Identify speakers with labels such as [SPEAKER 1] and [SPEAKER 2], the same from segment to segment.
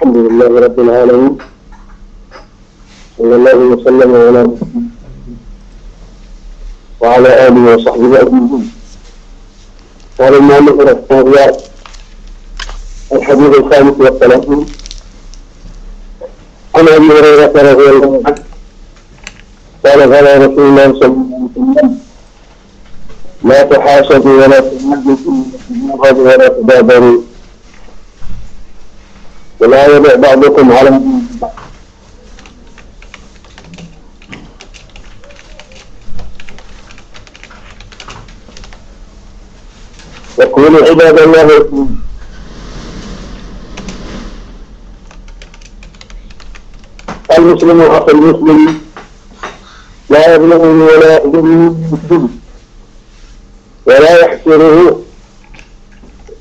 [SPEAKER 1] الحمد لله رب العالمين. صلى الله وسلم على وعلى آله وصحبه أجمعين. قال المؤلف رحمه الله الحديث الخامس والثلاثون عن أبي هريرة رضي الله عنه قال قال رسول الله صلى الله عليه وسلم لا تحاسدوا ولا تنهزوا ولا تدابروا ولا يدع بعضكم على وكونوا عباد الله. المسلم أخو المسلم. لا يظلمني ولا يظلمني ولا يحسره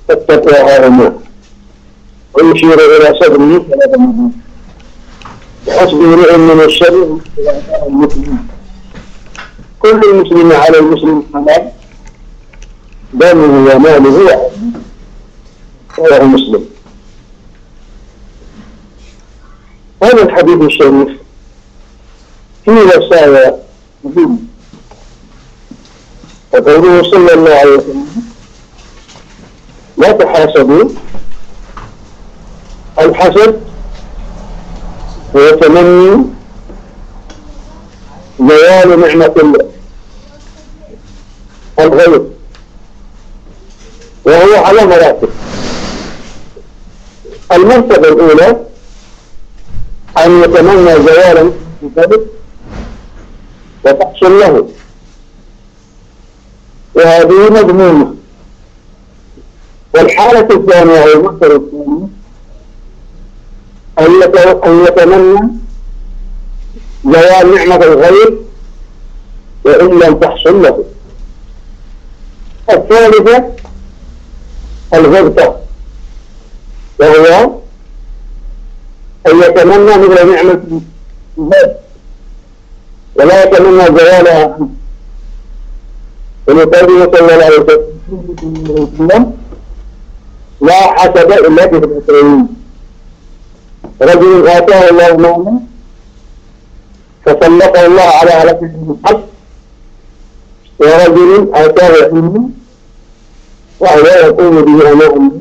[SPEAKER 1] التقوى هاهما ويشير إلى صدره حسب امرئ من الشر المسلم كل المسلم على المسلم حلال. دمه وماله وهو مسلم. هذا الحديث الشريف فيه وصايا مهمة. وقوله صلى الله عليه وسلم لا تحاسبوا الحسد هو تمني زوال نعمة الغير وهو على مراتب. المرتبة الأولى أن يتمنى زوال الكذب وتحصل له. وهذه مذمومة والحالة الثانية أو المرتبة أن يتمنى زوال نعمة الغير وإن لم تحصل له. الثالثة الغبطة وهو أن يتمنى مثل نعمة الغير ولا يتمنى زوالها. ولقوله صلى الله عليه وسلم لا حسد إلا في الأسرين. رجل آتاه الله مالا فسلطه الله على هلكه بالحق ورجل آتاه علما وهو يقوم به أمام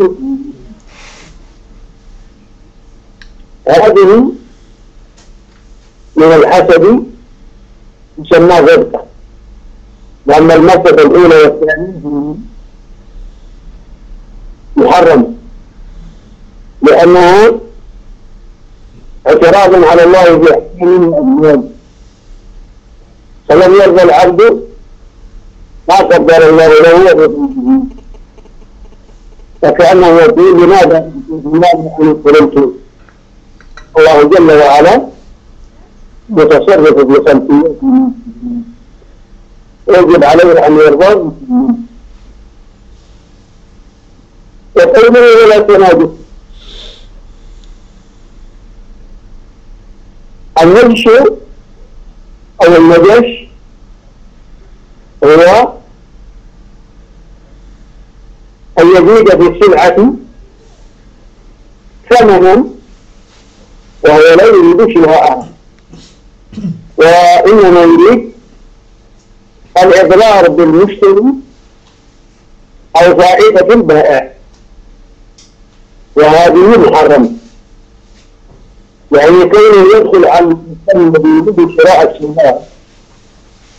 [SPEAKER 1] هذه من الحسد يسمى غبطة لأن المرتبة الأولى والثانية محرم. لأنه اعتراض على الله بأحكام الأزواج فلم يرضى العبد ما قدر الله له فكأنه يقول لماذا؟ لماذا أنا قلت الله جل وعلا متصرف في خلقيته يجب عليه أن يرضى وقوله ولا النجش أو النجش هو أن يزيد في السلعة ثمنا وهو لا يريد شراءها وإنما يريد الإضرار بالمشتري أو فائدة البائع. وهذه محرمة. يعني كونه يدخل على الإنسان الذي يريد شراء السيارة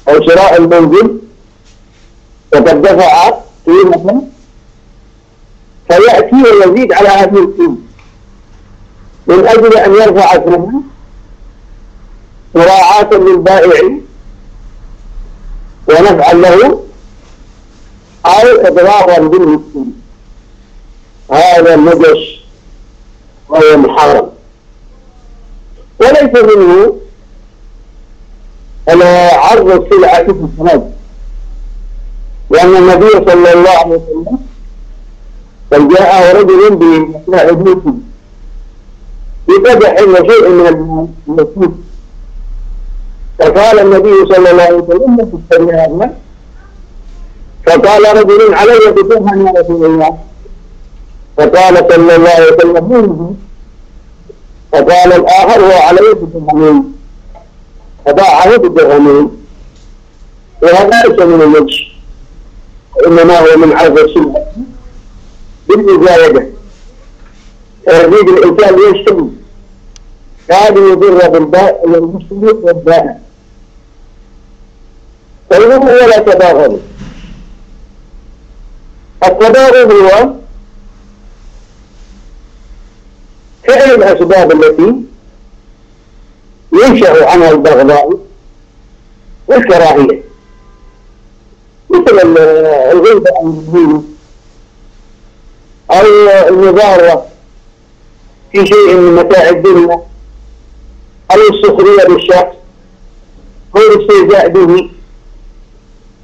[SPEAKER 1] أو شراء المنزل وقد دفع قيمة فيأتي ويزيد على هذه القيمة. من أجل أن يرفع ثمنه مراعاة للبائع ونفعا له أو إضرارا بالمسلم. هذا النجش وهو محرم وليس منه عرض السلعة في الصلاة. لأن النبي صلى الله عليه وسلم قد جاء رجل بمساء ابنته بقدح وشيء من المسجد فقال النبي صلى الله عليه وسلم ما تشتري فقال رجل علي بدرهم يا رسول الله. فقال صلى الله عليه وسلم منه فقال الآخر هو عليه بالدرهمين فباعه بالدرهمين وهذا ليس من الوجه. وإنما هو من عرض السنة. بالمزايدة فيريد الإنسان يشتري هذه يضر بالباء والمشتري والبائع فإنه ولا تباغضوا التباغض هو فعل الأسباب التي ينشأ عنها البغضاء والكراهية. مثل الغيبة عن الدين أو المضارة في شيء من متاع الدنيا أو السخرية بالشخص أو الاستهزاء به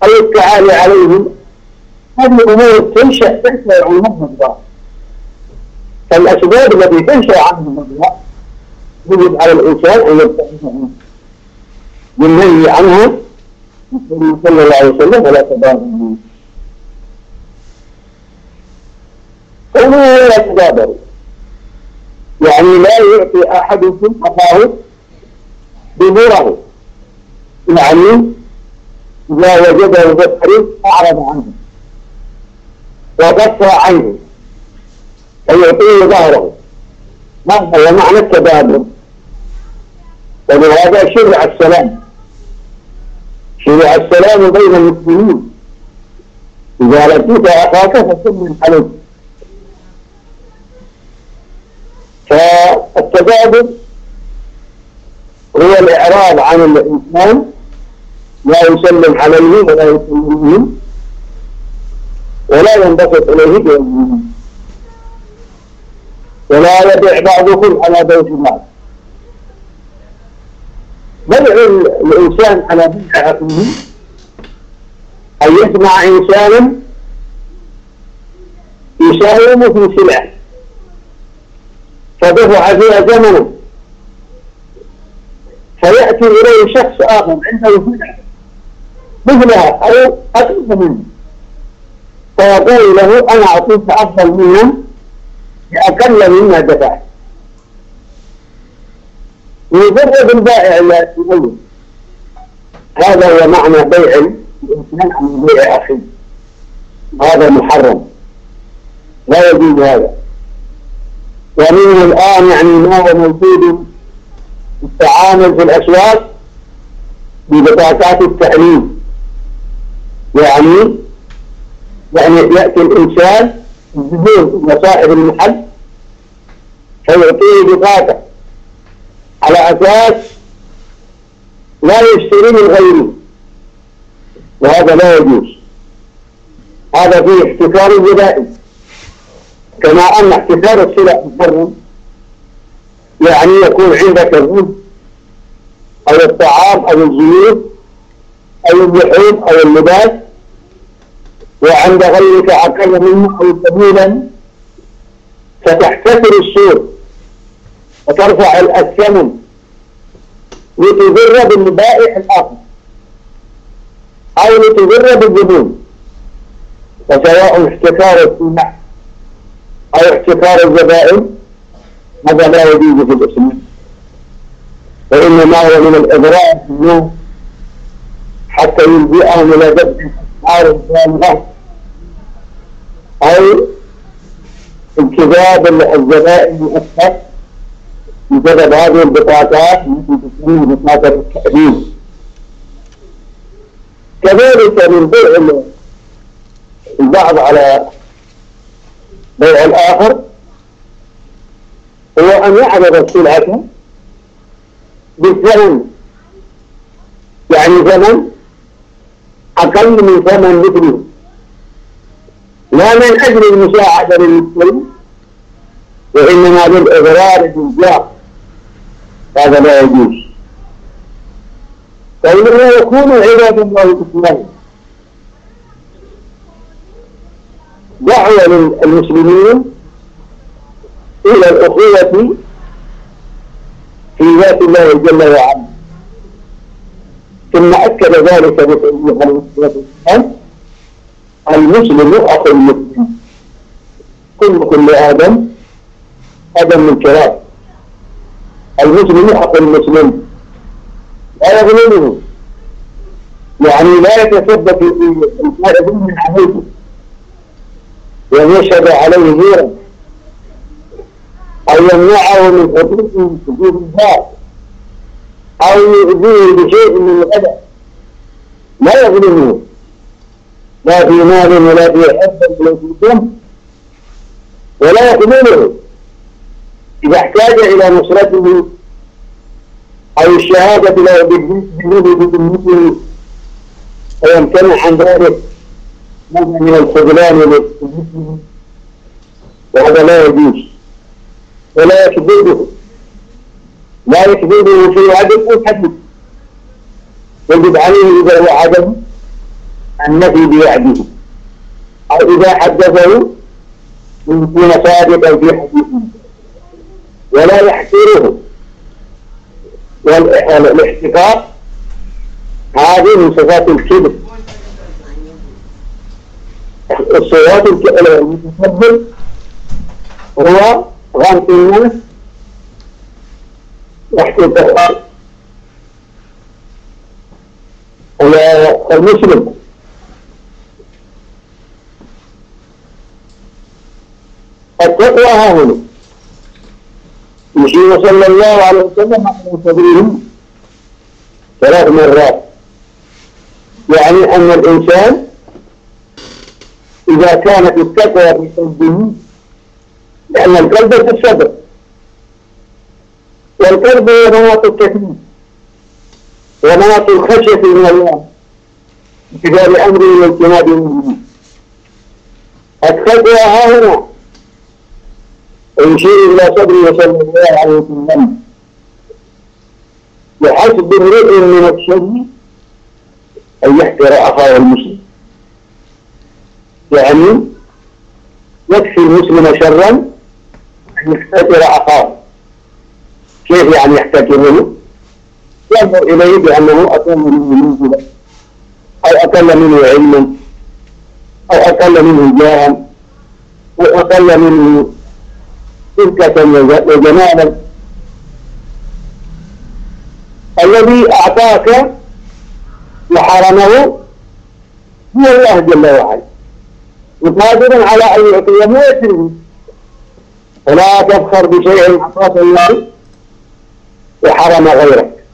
[SPEAKER 1] أو التعالي عليه هذه الأمور تنشأ تنشأ عن المبغض فالأسباب التي تنشأ عنه المبغض يجب على الإنسان أن يبتعد بالنهي عنها صلى الله عليه وسلم ولا تبادروا. قوله لا تبادروا. يعني لا يعطي أحدكم أخاه بنوره يعني إذا وجده بالطريق أعرض عنه. وقص عنه. ويعطيه ظهره. ما هو معنى التبادل؟ ولهذا شرع السلام. شرع السلام بين المسلمين. إذا لقيت أخاك فسلم عليه فالتبادل هو الإعراض عن الإنسان. لا يسلم عليه ولا يسلم به ولا ينبسط إليه بوجهه ولا يبيع بعضكم على بيت بعض بيع الإنسان على بيع أخيه أن يسمع إنسانا يساهم في سلعة. فدفع فيها ثمنه فيأتي إليه شخص آخر عنده سلعة. مثلها أو أقل منه. فيقول له أنا أعطيك أفضل منه بأقل مما دفعت يجرب البائع يقول هذا هو معنى بيع الإنسان عن بيع أخيه. هذا محرم. لا يجوز هذا. ومنه الآن يعني ما هو موجود التعامل في الأسواق ببطاقات التعليم. يعني يعني يأتي الإنسان بدون مصاحب المحل فيعطيه بطاقة على أساس لا يشتري من غيره وهذا لا يجوز. هذا فيه احتكار الزبائن كما أن احتكار السلع محرم يعني يكون عندك الرز أو الطعام أو الزيوت أو اللحوم أو اللباس وعند غيرك أقل منه سبيلا فتحتكر السوق وترفع الثمن لتضر بالبائع الآخر أو لتضر بالزبون وسواء احتكار السلع أو احتكار الزبائن هذا لا يجوز في الإسلام وإنما هو من الإضرار حتى يلجئهم إلى ذبح أو انكذاب الزبائن مؤثر بسبب هذه البطاقات التي تسميه بطاقة التأمين كذلك من بيع البعض على بيع الآخر هو أن يعرض السلعة بالثمن يعني ثمن أقل من ثمن مثله لا من أجل المساعدة للمسلم وإنما للإضرار بالجار هذا لا يجوز. فإنه يكون عباد الله الإسلام دعوة للمسلمين إلى الأخوة في ذات الله جل وعلا. ثم أكد ذلك والسلام المسلم أخو المسلم. كل كل آدم آدم من كرام المسلم حق المسلم. لا يظلمه. يعني لا يتثبت في الفائز من عليه وأن يشهد عليه غيره أو يمنعه من حقوقه حقوق الله أو يؤذيه بشيء من الأذى لا يظلمه. لا في مال ولا في حب ولا في دم ولا يقبله. إذا احتاج إلى نصرته أو الشهادة له بالنسبة بالنسبة ويمتنع عن ذلك. من الخذلان وهذا لا يجوز. ولا يكذبه لا يكذبه في عدم الحديث يجب عليه إذا هو عدم النفي بوعده. أو إذا حدثه يكون صادقا في حديثه ولا يحتره والاحتقار هذه من صفات الكبر. الصفات المتكبر هو غمط الناس واحتقار المسلم التقوى ها هنا يشير صلى الله عليه وسلم على صدره ثلاث مرات يعني أن الإنسان إذا كانت التقوى في قلبه لأن القلب في الصدر. هو مناط التكليف ومناط الخشية من الله امتثال أمره واجتناب منه. التقوى ها هنا. ويشير إلى صدره صلى الله عليه وسلم. بحسب امرئ من الشر أن يحقر أخاه المسلم. يعني يكفي المسلم شرا أن يحتكر أخاه. كيف يعني يحتكره؟ ينظر إليه بأنه أقل منه منزلة أو أقل منه علما أو أقل منه جاها أو أقل منه تركة وجمالا الذي أعطاك وحرمه هو الله جل وعلا وقادر على أن يعطيه ويسره فلا تفخر بشيء أعطاك الله وحرم غيرك.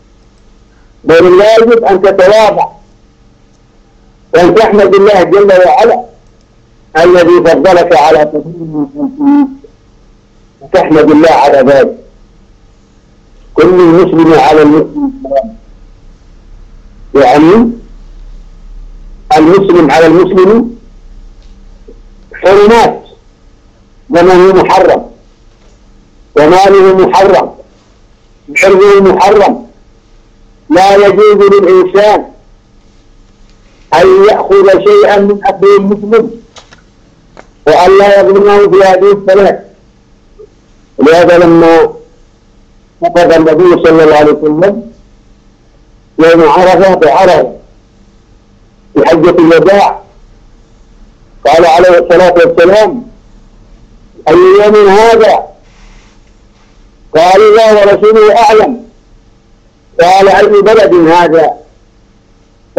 [SPEAKER 1] بل الواجب أن تتواضع. وأن تحمد الله جل وعلا الذي فضلك على كثير وتحمد الله على ذلك. كل المسلم على المسلم. يعني المسلم على المسلم حرمات. دمه محرم. وماله محرم. وحرمه محرم. لا يجوز للإنسان أن يأخذ شيئا من أخيه المسلم وأن لا يظلمه في هذه الثلاث ولهذا لما فقد النبي صلى الله عليه وسلم يوم عرفة بعرفة في حجة الوداع قال عليه الصلاة والسلام أي يوم هذا قال الله ورسوله أعلم. قال أي بلد هذا؟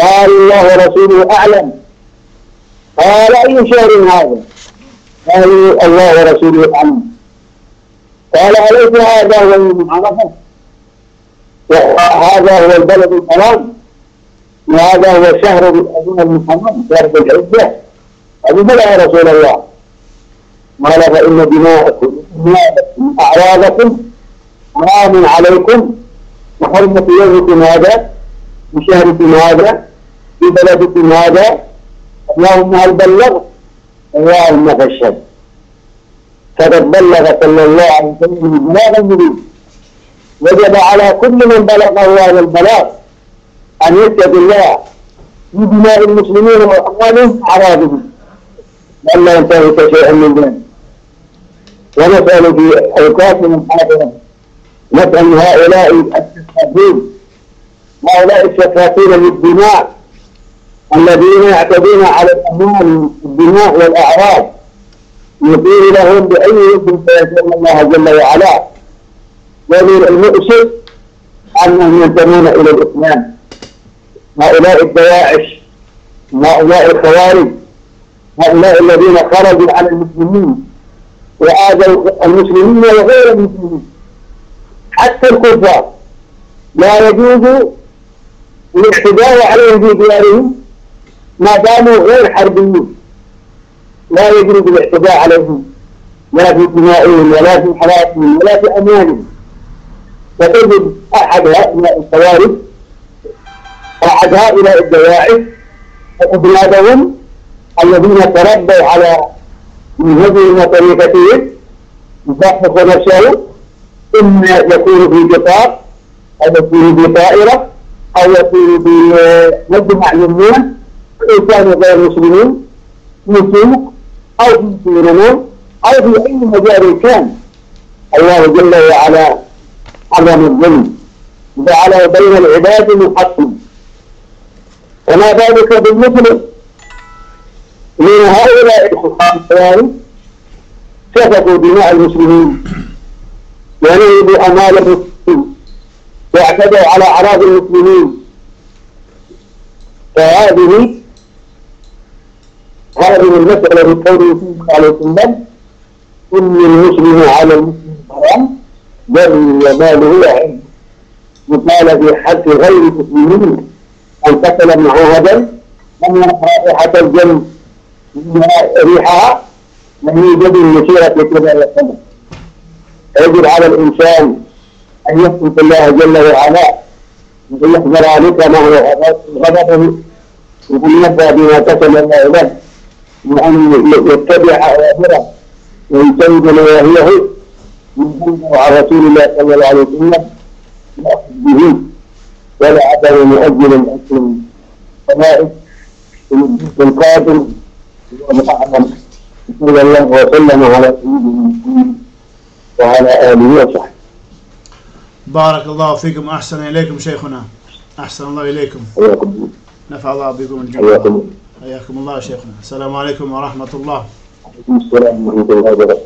[SPEAKER 1] قال الله ورسوله أعلم. قال أي شهر هذا؟ قالوا الله ورسوله أعلم. قال أليس هذا هو يوم عرفة وهذا هو البلد الحرام. وهذا هو شهر الأذون المحرم شهر العزة قالوا بلى يا رسول الله. قال فإن دماءكم أعراضكم حرام عليكم. وحرمة يومكم هذا بشهركم هذا في بلدكم هذا. اللهم هل بلغت؟ اللهم فاشهد فقد بلغ صلى الله عليه وسلم بلاغ المبين. وجب على كل من بلغه هذا البلاغ أن يتقي الله في دماء المسلمين وأموالهم أعراضهم بل لا ينتهك شيئا من ذلك. ونسأل في أوقاتنا الحاضرة نسأل هؤلاء السفاكين هؤلاء السفاكين للدماء الذين يعتدون على الأموال الدماء والأعراض. يطير لهم بأي اسم فيسأل الله جل وعلا. ومن المؤسف أنهم ينتمون إلى الإسلام. هؤلاء الدواعش هؤلاء الخوارج هؤلاء الذين خرجوا على المسلمين وآذوا المسلمين وغير المسلمين. حتى الكفار. لا يجوز الاعتداء عليهم في ديارهم ما داموا غير حربيين. لا يجوز الاعتداء عليهم لا في دمائهم ولا في حياتهم ولا في أموالهم. فتجد أحد هؤلاء الخوارج احد هؤلاء الدواعش اولادهم الذين تربوا على منهجهم وطريقتهم يضحك نفسه اما يكون في قطار أو يكون في طائرة أو يكون في مجمع يمين كانوا غير مسلمين سوق أو في سينما أو في أي مجال كان. الله جل وعلا عظم الظلم جعل بين العباد محكم وما ذلك بالمسلم من هؤلاء الخصام الثاني سفكوا دماء المسلمين. ونهبوا اموال المسلمين واعتدوا على أعراض المسلمين. فهذه هذه المسألة بقوله صلى الله عليه وسلم إن المسلم على المسلم حرام بل وماله عند وقال في حق غير المسلمين أن قتل معاهدا أن رائحة الجنة ريحها لم يوجد المسيرة في كذا وسلم يجب على الإنسان أن يتقي الله جل وعلا وأن يحذر عليك ما هو غضبه وأن يبدأ بما كتب الله له وأن يتبع أوامره ويجتنب نواهيه من عن رسول الله صلى الله عليه وسلم به ولا عدم مؤجل الأسلم فنائب القادم والأعظم صلى الله وسلم على سيدنا محمد وعلى آله وصحبه.
[SPEAKER 2] بارك الله فيكم. أحسن إليكم شيخنا. أحسن الله إليكم.
[SPEAKER 1] حياكم
[SPEAKER 2] نفع الله بكم الجميع.
[SPEAKER 1] الله.
[SPEAKER 2] حياكم الله شيخنا. السلام عليكم ورحمة الله.
[SPEAKER 1] السلام ورحمة الله وبركاته.